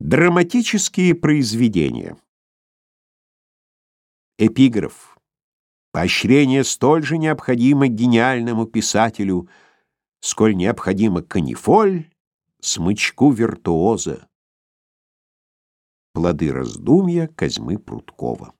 Драматические произведения. Эпиграф. Поощрение столь же необходимо гениальному писателю, сколь необходимо канифоль смычку виртуоза. Плоды раздумья Козьмы Пруткова.